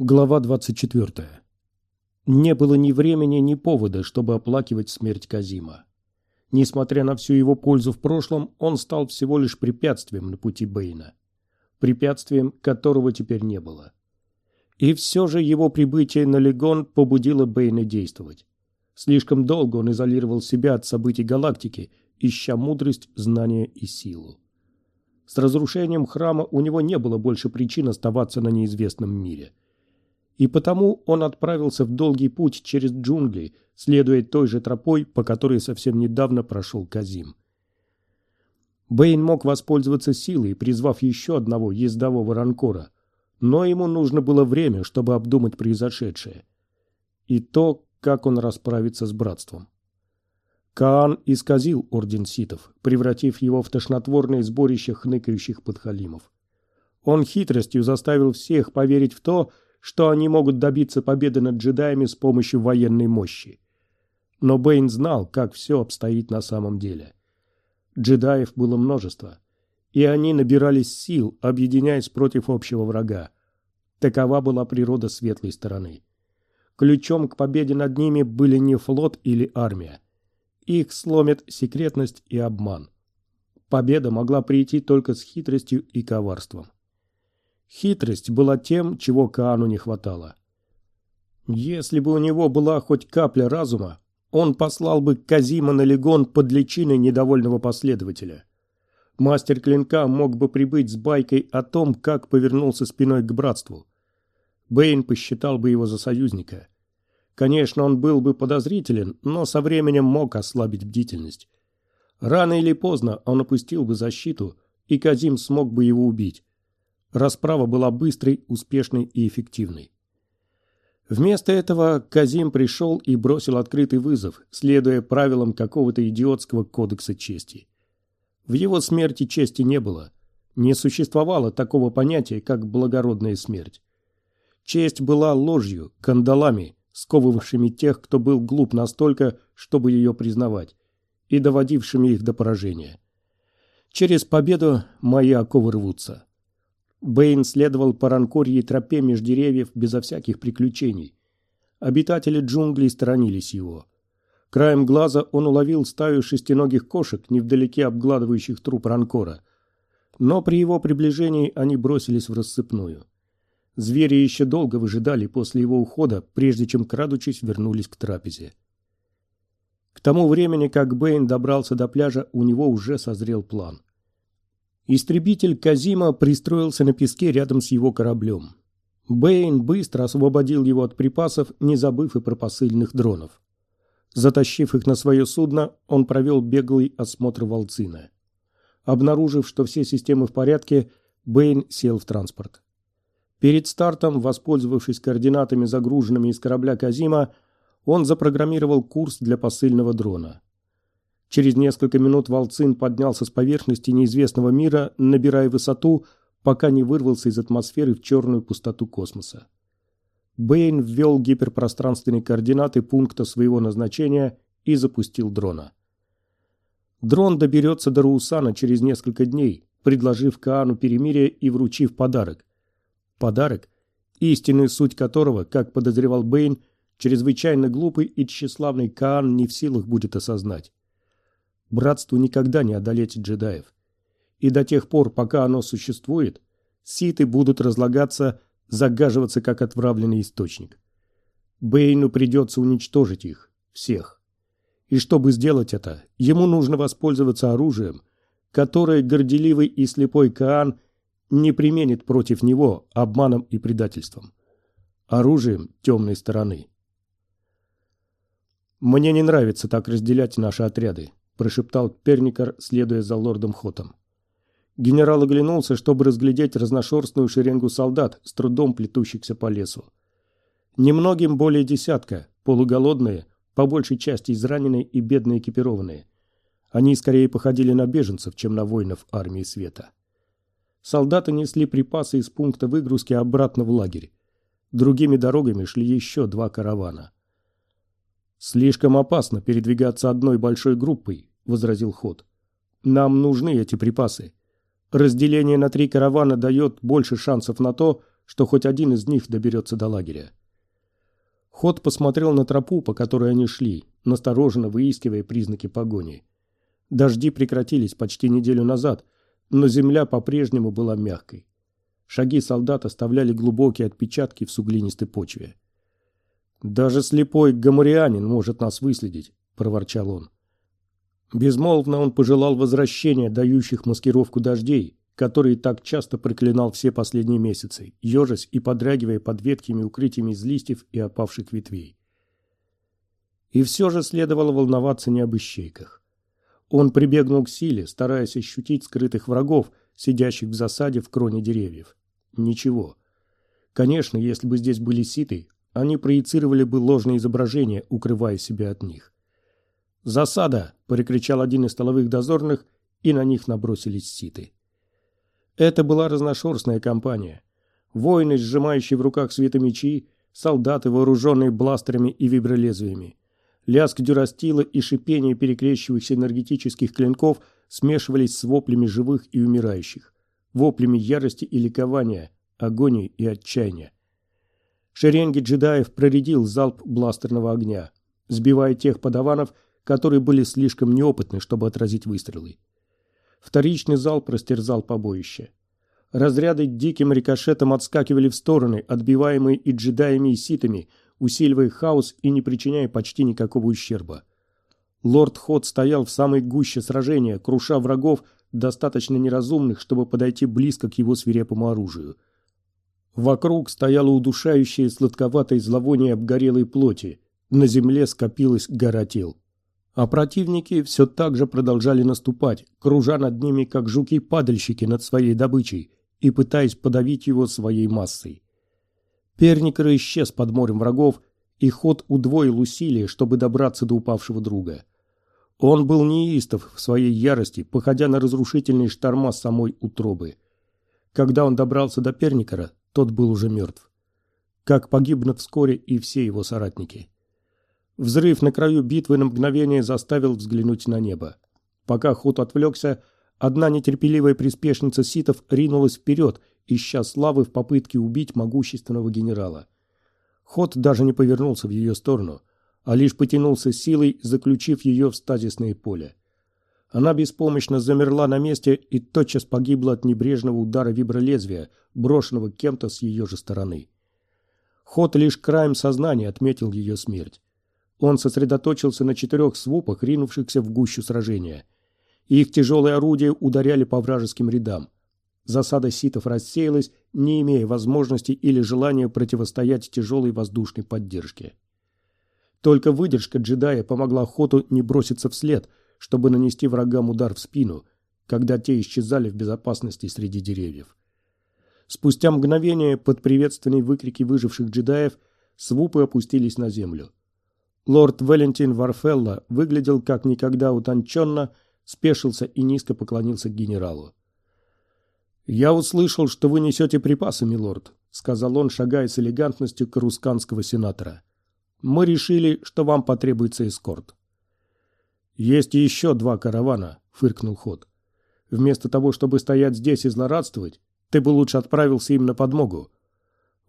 Глава 24. Не было ни времени, ни повода, чтобы оплакивать смерть Казима. Несмотря на всю его пользу в прошлом, он стал всего лишь препятствием на пути Бэйна. Препятствием, которого теперь не было. И все же его прибытие на Легон побудило Бэйна действовать. Слишком долго он изолировал себя от событий галактики, ища мудрость, знания и силу. С разрушением храма у него не было больше причин оставаться на неизвестном мире – и потому он отправился в долгий путь через джунгли, следуя той же тропой, по которой совсем недавно прошел Казим. Бэйн мог воспользоваться силой, призвав еще одного ездового ранкора, но ему нужно было время, чтобы обдумать произошедшее. И то, как он расправится с братством. Каан исказил орден ситов, превратив его в тошнотворное сборище хныкающих подхалимов. Он хитростью заставил всех поверить в то, что они могут добиться победы над джедаями с помощью военной мощи. Но Бэйн знал, как все обстоит на самом деле. Джедаев было множество, и они набирались сил, объединяясь против общего врага. Такова была природа светлой стороны. Ключом к победе над ними были не флот или армия. Их сломят секретность и обман. Победа могла прийти только с хитростью и коварством. Хитрость была тем, чего Каану не хватало. Если бы у него была хоть капля разума, он послал бы Казима на Легон под личиной недовольного последователя. Мастер клинка мог бы прибыть с байкой о том, как повернулся спиной к братству. Бэйн посчитал бы его за союзника. Конечно, он был бы подозрителен, но со временем мог ослабить бдительность. Рано или поздно он опустил бы защиту, и Казим смог бы его убить. Расправа была быстрой, успешной и эффективной. Вместо этого Казим пришел и бросил открытый вызов, следуя правилам какого-то идиотского кодекса чести. В его смерти чести не было. Не существовало такого понятия, как благородная смерть. Честь была ложью, кандалами, сковывавшими тех, кто был глуп настолько, чтобы ее признавать, и доводившими их до поражения. Через победу мои оковы рвутся. Бэйн следовал по ранкорьей тропе меж деревьев безо всяких приключений. Обитатели джунглей сторонились его. Краем глаза он уловил стаю шестиногих кошек, невдалеке обгладывающих труп ранкора. Но при его приближении они бросились в рассыпную. Звери еще долго выжидали после его ухода, прежде чем, крадучись, вернулись к трапезе. К тому времени, как Бэйн добрался до пляжа, у него уже созрел план – Истребитель Казима пристроился на песке рядом с его кораблем. Бэйн быстро освободил его от припасов, не забыв и про посыльных дронов. Затащив их на свое судно, он провел беглый осмотр Волцина. Обнаружив, что все системы в порядке, Бэйн сел в транспорт. Перед стартом, воспользовавшись координатами, загруженными из корабля Казима, он запрограммировал курс для посыльного дрона. Через несколько минут Волцин поднялся с поверхности неизвестного мира, набирая высоту, пока не вырвался из атмосферы в черную пустоту космоса. Бэйн ввел гиперпространственные координаты пункта своего назначения и запустил дрона. Дрон доберется до Руусана через несколько дней, предложив Каану перемирие и вручив подарок. Подарок, истинную суть которого, как подозревал Бэйн, чрезвычайно глупый и тщеславный Каан не в силах будет осознать. Братству никогда не одолеть джедаев. И до тех пор, пока оно существует, ситы будут разлагаться, загаживаться как отвравленный источник. Бэйну придется уничтожить их, всех. И чтобы сделать это, ему нужно воспользоваться оружием, которое горделивый и слепой Каан не применит против него обманом и предательством. Оружием темной стороны. Мне не нравится так разделять наши отряды, – прошептал Перникер, следуя за лордом Хотом. Генерал оглянулся, чтобы разглядеть разношерстную шеренгу солдат, с трудом плетущихся по лесу. Немногим более десятка, полуголодные, по большей части израненные и бедно экипированные. Они скорее походили на беженцев, чем на воинов армии света. Солдаты несли припасы из пункта выгрузки обратно в лагерь. Другими дорогами шли еще два каравана. «Слишком опасно передвигаться одной большой группой», – возразил Ход. «Нам нужны эти припасы. Разделение на три каравана дает больше шансов на то, что хоть один из них доберется до лагеря. Ход посмотрел на тропу, по которой они шли, настороженно выискивая признаки погони. Дожди прекратились почти неделю назад, но земля по-прежнему была мягкой. Шаги солдат оставляли глубокие отпечатки в суглинистой почве. «Даже слепой гамарианин может нас выследить», — проворчал он. Безмолвно он пожелал возвращения дающих маскировку дождей, которые так часто проклинал все последние месяцы, ежась и подрагивая под веткими укрытиями из листьев и опавших ветвей. И все же следовало волноваться не об ищейках. Он прибегнул к силе, стараясь ощутить скрытых врагов, сидящих в засаде в кроне деревьев. Ничего. Конечно, если бы здесь были ситы, они проецировали бы ложные изображения, укрывая себя от них. «Засада!» – прикричал один из столовых дозорных, и на них набросились ситы. Это была разношерстная компания. Воины, сжимающие в руках светомечи, солдаты, вооруженные бластерами и вибролезвиями. Лязг дюрастила и шипение перекрещивающихся энергетических клинков смешивались с воплями живых и умирающих, воплями ярости и ликования, агонии и отчаяния. Шеренги джедаев проредил залп бластерного огня, сбивая тех подаванов, которые были слишком неопытны, чтобы отразить выстрелы. Вторичный залп растерзал побоище. Разряды диким рикошетом отскакивали в стороны, отбиваемые и джедаями, и ситами, усиливая хаос и не причиняя почти никакого ущерба. Лорд Ход стоял в самой гуще сражения, круша врагов, достаточно неразумных, чтобы подойти близко к его свирепому оружию. Вокруг стояло удушающее сладковатое зловоние обгорелой плоти. На земле скопилась гора тел. А противники все так же продолжали наступать, кружа над ними, как жуки-падальщики над своей добычей, и пытаясь подавить его своей массой. Перникер исчез под морем врагов, и ход удвоил усилия, чтобы добраться до упавшего друга. Он был неистов в своей ярости, походя на разрушительные шторма самой утробы. Когда он добрался до Перникера, тот был уже мертв. Как погибнут вскоре и все его соратники. Взрыв на краю битвы на мгновение заставил взглянуть на небо. Пока Худ отвлекся, одна нетерпеливая приспешница ситов ринулась вперед, ища славы в попытке убить могущественного генерала. Ход даже не повернулся в ее сторону, а лишь потянулся силой, заключив ее в стазисное поле. Она беспомощно замерла на месте и тотчас погибла от небрежного удара вибролезвия, брошенного кем-то с ее же стороны. Ход лишь краем сознания отметил ее смерть. Он сосредоточился на четырех свупах, ринувшихся в гущу сражения. Их тяжелые орудия ударяли по вражеским рядам. Засада ситов рассеялась, не имея возможности или желания противостоять тяжелой воздушной поддержке. Только выдержка джедая помогла Хоту не броситься вслед, чтобы нанести врагам удар в спину, когда те исчезали в безопасности среди деревьев. Спустя мгновение под приветственные выкрики выживших джедаев свупы опустились на землю. Лорд Валентин Варфелла выглядел как никогда утонченно, спешился и низко поклонился генералу. «Я услышал, что вы несете припасы, милорд», — сказал он, шагая с элегантностью карусканского сенатора. «Мы решили, что вам потребуется эскорт». «Есть еще два каравана», — фыркнул Ход. «Вместо того, чтобы стоять здесь и злорадствовать, ты бы лучше отправился им на подмогу».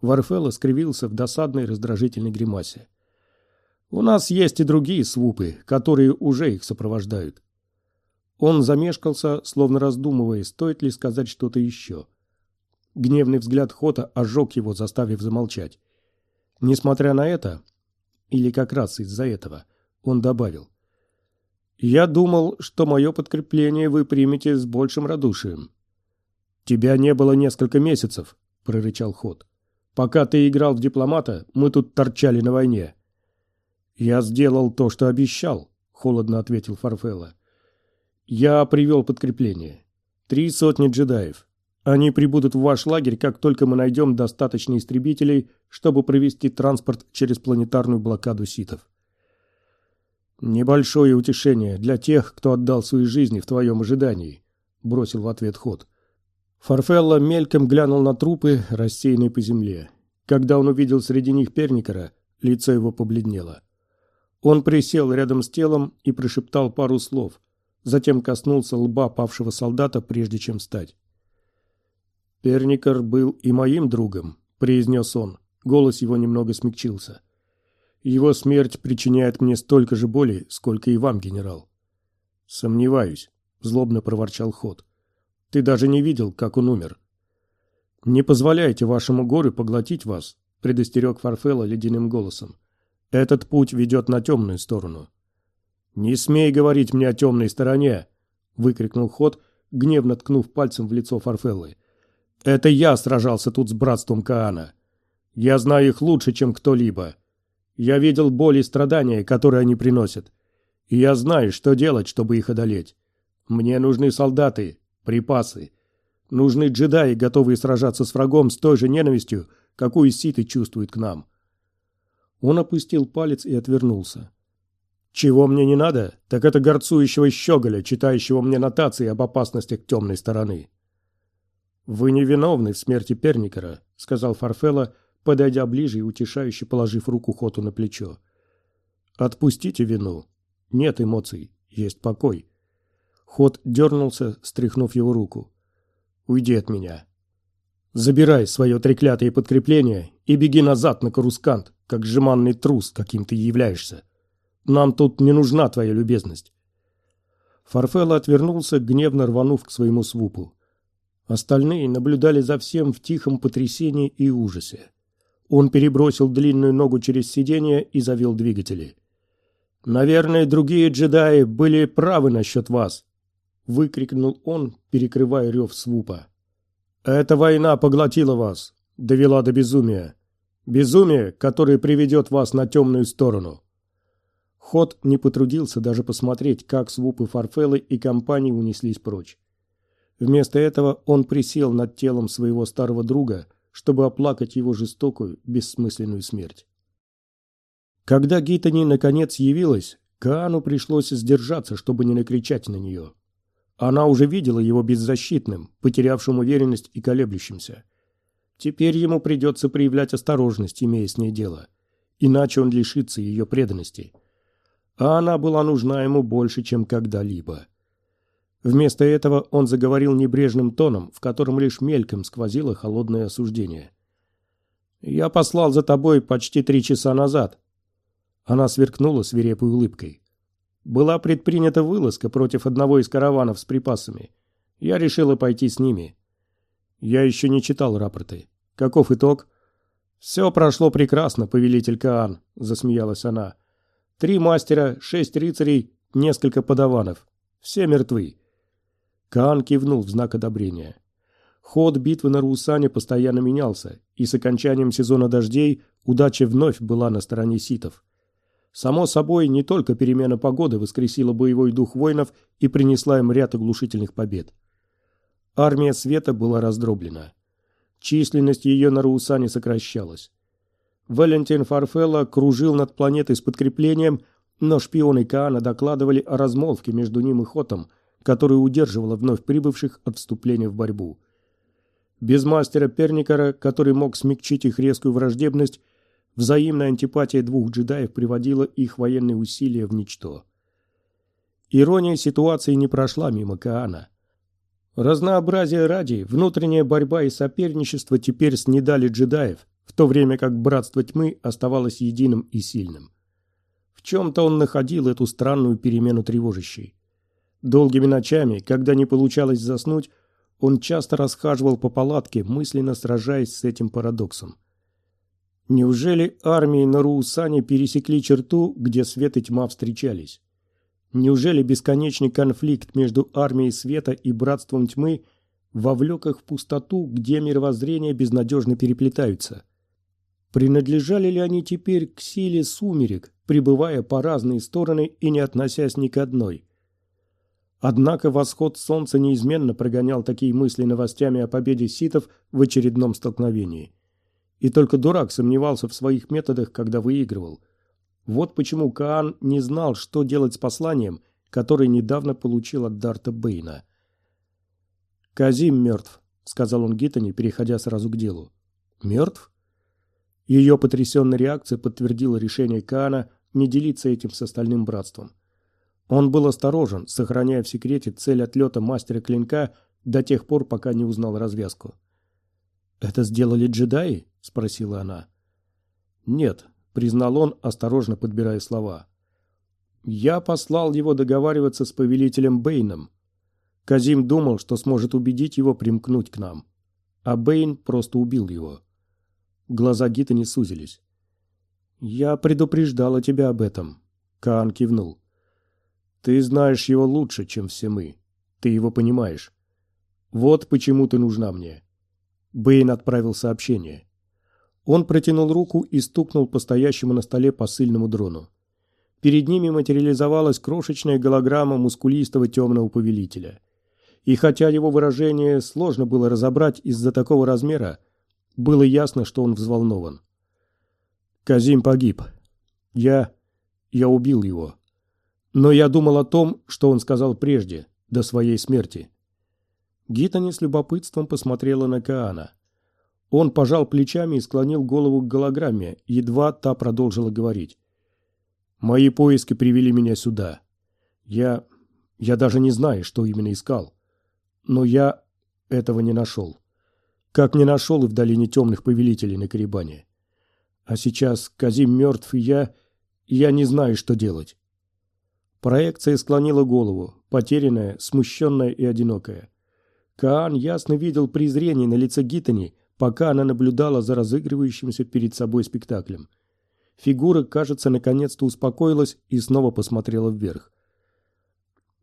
Варфелла скривился в досадной раздражительной гримасе. У нас есть и другие свупы, которые уже их сопровождают. Он замешкался, словно раздумывая, стоит ли сказать что-то еще. Гневный взгляд Хота ожег его, заставив замолчать. Несмотря на это, или как раз из-за этого, он добавил. «Я думал, что мое подкрепление вы примете с большим радушием». «Тебя не было несколько месяцев», — прорычал Хот. «Пока ты играл в дипломата, мы тут торчали на войне. «Я сделал то, что обещал», — холодно ответил Фарфелла. «Я привел подкрепление. Три сотни джедаев. Они прибудут в ваш лагерь, как только мы найдем достаточно истребителей, чтобы провести транспорт через планетарную блокаду ситов». «Небольшое утешение для тех, кто отдал свои жизни в твоем ожидании», — бросил в ответ ход. Фарфелла мельком глянул на трупы, рассеянные по земле. Когда он увидел среди них Перникера, лицо его побледнело. Он присел рядом с телом и прошептал пару слов, затем коснулся лба павшего солдата, прежде чем встать. «Перникер был и моим другом», — произнес он. Голос его немного смягчился. «Его смерть причиняет мне столько же боли, сколько и вам, генерал». «Сомневаюсь», — злобно проворчал Ход. «Ты даже не видел, как он умер». «Не позволяйте вашему горю поглотить вас», — предостерег Фарфелла ледяным голосом. «Этот путь ведет на темную сторону». «Не смей говорить мне о темной стороне!» — выкрикнул Ход, гневно ткнув пальцем в лицо Фарфеллы. «Это я сражался тут с братством Каана. Я знаю их лучше, чем кто-либо. Я видел боль и страдания, которые они приносят. И я знаю, что делать, чтобы их одолеть. Мне нужны солдаты, припасы. Нужны джедаи, готовые сражаться с врагом с той же ненавистью, какую ситы чувствуют к нам». Он опустил палец и отвернулся. Чего мне не надо, так это горцующего щеголя, читающего мне нотации об опасностях темной стороны. «Вы не виновны в смерти Перникера», — сказал Фарфелла, подойдя ближе и утешающе положив руку Хоту на плечо. «Отпустите вину. Нет эмоций, есть покой». Хот дернулся, стряхнув его руку. «Уйди от меня. Забирай свое треклятое подкрепление и беги назад на Карускант, как жеманный трус, каким ты являешься. Нам тут не нужна твоя любезность. Фарфелла отвернулся, гневно рванув к своему свупу. Остальные наблюдали за всем в тихом потрясении и ужасе. Он перебросил длинную ногу через сиденье и завел двигатели. «Наверное, другие джедаи были правы насчет вас», — выкрикнул он, перекрывая рев свупа. «Эта война поглотила вас, довела до безумия. Безумие, которое приведет вас на темную сторону. Ход не потрудился даже посмотреть, как свупы Фарфеллы и компании унеслись прочь. Вместо этого он присел над телом своего старого друга, чтобы оплакать его жестокую, бессмысленную смерть. Когда Гитани наконец явилась, Каану пришлось сдержаться, чтобы не накричать на нее. Она уже видела его беззащитным, потерявшим уверенность и колеблющимся. Теперь ему придется проявлять осторожность, имея с ней дело. Иначе он лишится ее преданности – а она была нужна ему больше, чем когда-либо. Вместо этого он заговорил небрежным тоном, в котором лишь мельком сквозило холодное осуждение. «Я послал за тобой почти три часа назад». Она сверкнула свирепой улыбкой. «Была предпринята вылазка против одного из караванов с припасами. Я решила пойти с ними. Я еще не читал рапорты. Каков итог?» «Все прошло прекрасно, повелитель Каан», — засмеялась она. Три мастера, шесть рыцарей, несколько подаванов. Все мертвы. Каан кивнул в знак одобрения. Ход битвы на Руусане постоянно менялся, и с окончанием сезона дождей удача вновь была на стороне ситов. Само собой, не только перемена погоды воскресила боевой дух воинов и принесла им ряд оглушительных побед. Армия света была раздроблена. Численность ее на Руусане сокращалась. Валентин Фарфелла кружил над планетой с подкреплением, но шпионы Каана докладывали о размолвке между ним и Хотом, которая удерживала вновь прибывших от вступления в борьбу. Без мастера Перникера, который мог смягчить их резкую враждебность, взаимная антипатия двух джедаев приводила их военные усилия в ничто. Ирония ситуации не прошла мимо Каана. Разнообразие ради, внутренняя борьба и соперничество теперь снедали джедаев, в то время как братство тьмы оставалось единым и сильным. В чем-то он находил эту странную перемену тревожащей. Долгими ночами, когда не получалось заснуть, он часто расхаживал по палатке, мысленно сражаясь с этим парадоксом. Неужели армии на Руусане пересекли черту, где свет и тьма встречались? Неужели бесконечный конфликт между армией света и братством тьмы вовлек их в пустоту, где мировоззрения безнадежно переплетаются – Принадлежали ли они теперь к силе сумерек, пребывая по разные стороны и не относясь ни к одной? Однако восход солнца неизменно прогонял такие мысли новостями о победе ситов в очередном столкновении. И только дурак сомневался в своих методах, когда выигрывал. Вот почему Каан не знал, что делать с посланием, которое недавно получил от Дарта Бейна. «Казим мертв», — сказал он Гиттани, переходя сразу к делу. «Мертв?» Ее потрясенная реакция подтвердила решение Каана не делиться этим с остальным братством. Он был осторожен, сохраняя в секрете цель отлета мастера клинка до тех пор, пока не узнал развязку. «Это сделали джедаи?» – спросила она. «Нет», — признал он, осторожно подбирая слова. «Я послал его договариваться с повелителем Бэйном. Казим думал, что сможет убедить его примкнуть к нам. А Бэйн просто убил его». Глаза Гита не сузились. «Я предупреждала тебя об этом», — Каан кивнул. «Ты знаешь его лучше, чем все мы. Ты его понимаешь. Вот почему ты нужна мне». Бэйн отправил сообщение. Он протянул руку и стукнул по стоящему на столе посыльному дрону. Перед ними материализовалась крошечная голограмма мускулистого темного повелителя. И хотя его выражение сложно было разобрать из-за такого размера, было ясно, что он взволнован. Казим погиб. Я... я убил его. Но я думал о том, что он сказал прежде, до своей смерти. Гитани с любопытством посмотрела на Каана. Он пожал плечами и склонил голову к голограмме, едва та продолжила говорить. «Мои поиски привели меня сюда. Я... я даже не знаю, что именно искал. Но я этого не нашел. Как не нашел и в долине темных повелителей на Карибане. А сейчас Казим мертв, и я... я не знаю, что делать». Проекция склонила голову, потерянная, смущенная и одинокая. Каан ясно видел презрение на лице Гитани, пока она наблюдала за разыгрывающимся перед собой спектаклем. Фигура, кажется, наконец-то успокоилась и снова посмотрела вверх.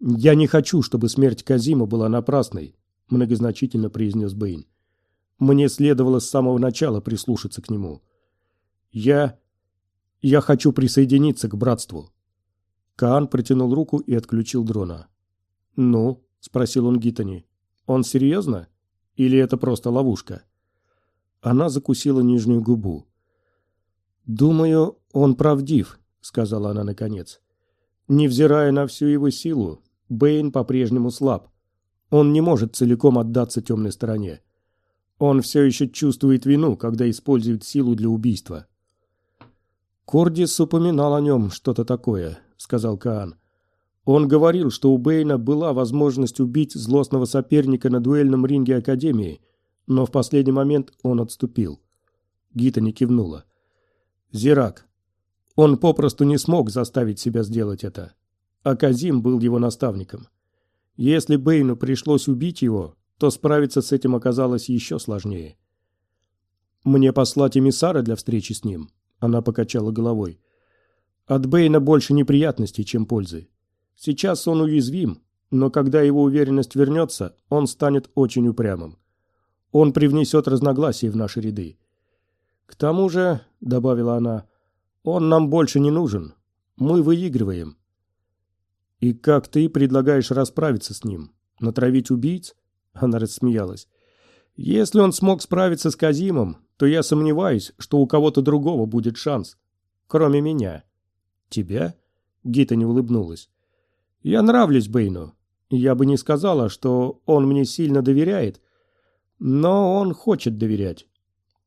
«Я не хочу, чтобы смерть Казима была напрасной», – многозначительно произнес Бэйн. «Мне следовало с самого начала прислушаться к нему. Я... я хочу присоединиться к братству». Каан протянул руку и отключил дрона. «Ну?» – спросил он Гитани. «Он серьезно? Или это просто ловушка?» Она закусила нижнюю губу. «Думаю, он правдив», — сказала она наконец. «Невзирая на всю его силу, Бэйн по-прежнему слаб. Он не может целиком отдаться темной стороне. Он все еще чувствует вину, когда использует силу для убийства». «Кордис упоминал о нем что-то такое», — сказал Каан. «Он говорил, что у Бэйна была возможность убить злостного соперника на дуэльном ринге Академии, но в последний момент он отступил. Гита не кивнула. Зирак. Он попросту не смог заставить себя сделать это. А Казим был его наставником. Если Бэйну пришлось убить его, то справиться с этим оказалось еще сложнее. «Мне послать эмиссара для встречи с ним?» Она покачала головой. «От Бэйна больше неприятностей, чем пользы. Сейчас он уязвим, но когда его уверенность вернется, он станет очень упрямым. Он привнесет разногласия в наши ряды. К тому же, — добавила она, — он нам больше не нужен. Мы выигрываем. И как ты предлагаешь расправиться с ним? Натравить убийц? Она рассмеялась. Если он смог справиться с Казимом, то я сомневаюсь, что у кого-то другого будет шанс. Кроме меня. Тебя? Гита не улыбнулась. Я нравлюсь Бэйну. Я бы не сказала, что он мне сильно доверяет, но он хочет доверять.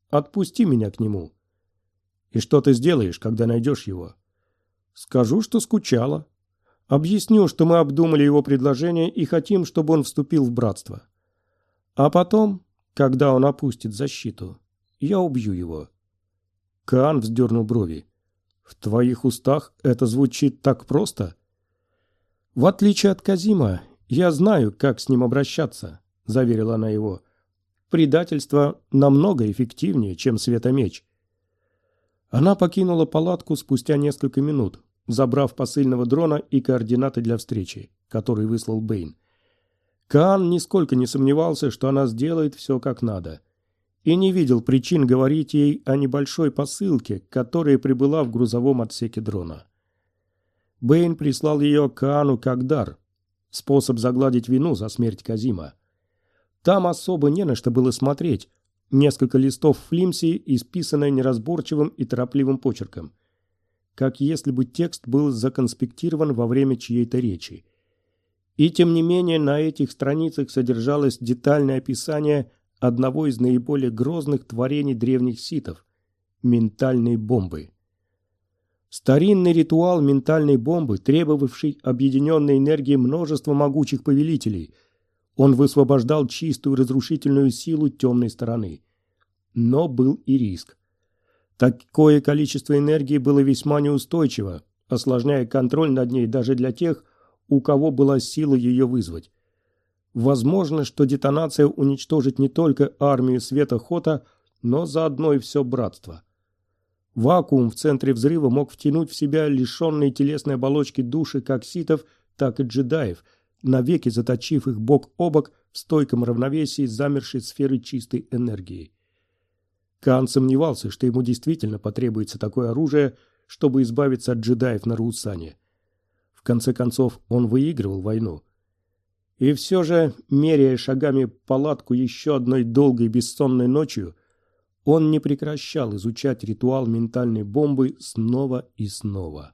Отпусти меня к нему. И что ты сделаешь, когда найдешь его? Скажу, что скучала. Объясню, что мы обдумали его предложение и хотим, чтобы он вступил в братство. А потом, когда он опустит защиту, я убью его. Каан вздернул брови. В твоих устах это звучит так просто? В отличие от Казима, я знаю, как с ним обращаться, заверила она его. Предательство намного эффективнее, чем светомеч. Она покинула палатку спустя несколько минут, забрав посыльного дрона и координаты для встречи, который выслал Бэйн. Каан нисколько не сомневался, что она сделает все как надо, и не видел причин говорить ей о небольшой посылке, которая прибыла в грузовом отсеке дрона. Бэйн прислал ее Каану как дар, способ загладить вину за смерть Казима. Там особо не на что было смотреть. Несколько листов флимси, исписанное неразборчивым и торопливым почерком. Как если бы текст был законспектирован во время чьей-то речи. И тем не менее на этих страницах содержалось детальное описание одного из наиболее грозных творений древних ситов – ментальной бомбы. Старинный ритуал ментальной бомбы, требовавший объединенной энергии множества могучих повелителей – он высвобождал чистую разрушительную силу темной стороны. но был и риск. Такое количество энергии было весьма неустойчиво, осложняя контроль над ней даже для тех, у кого была сила ее вызвать. Возможно, что детонация уничтожит не только армию Света Хота, но заодно и все братство. Вакуум в центре взрыва мог втянуть в себя лишенные телесной оболочки души как ситов, так и джедаев, навеки заточив их бок о бок в стойком равновесии замершей сферы чистой энергии. Кан сомневался, что ему действительно потребуется такое оружие, чтобы избавиться от джедаев на Руусане. В конце концов, он выигрывал войну. И все же, меряя шагами палатку еще одной долгой бессонной ночью, он не прекращал изучать ритуал ментальной бомбы снова и снова.